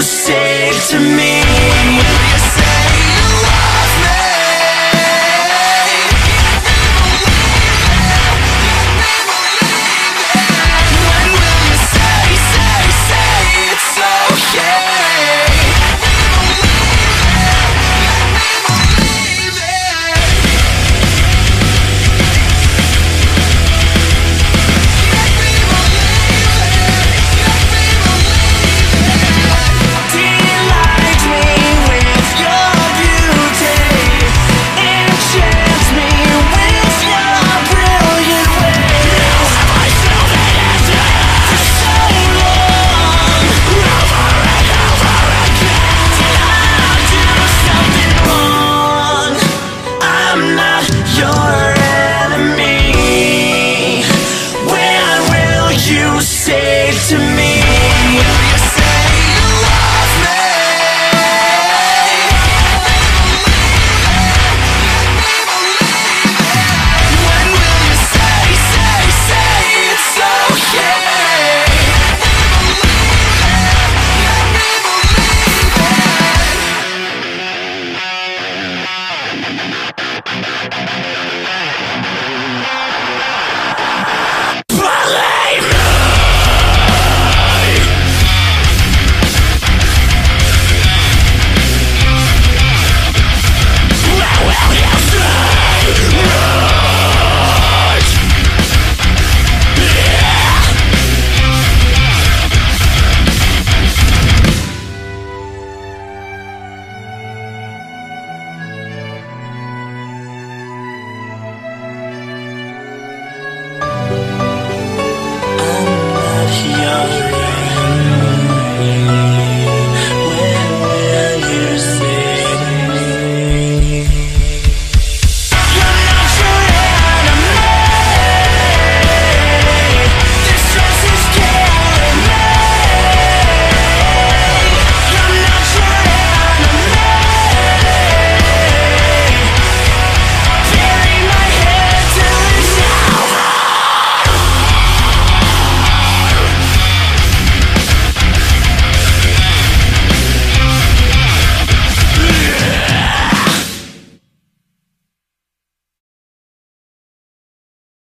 você.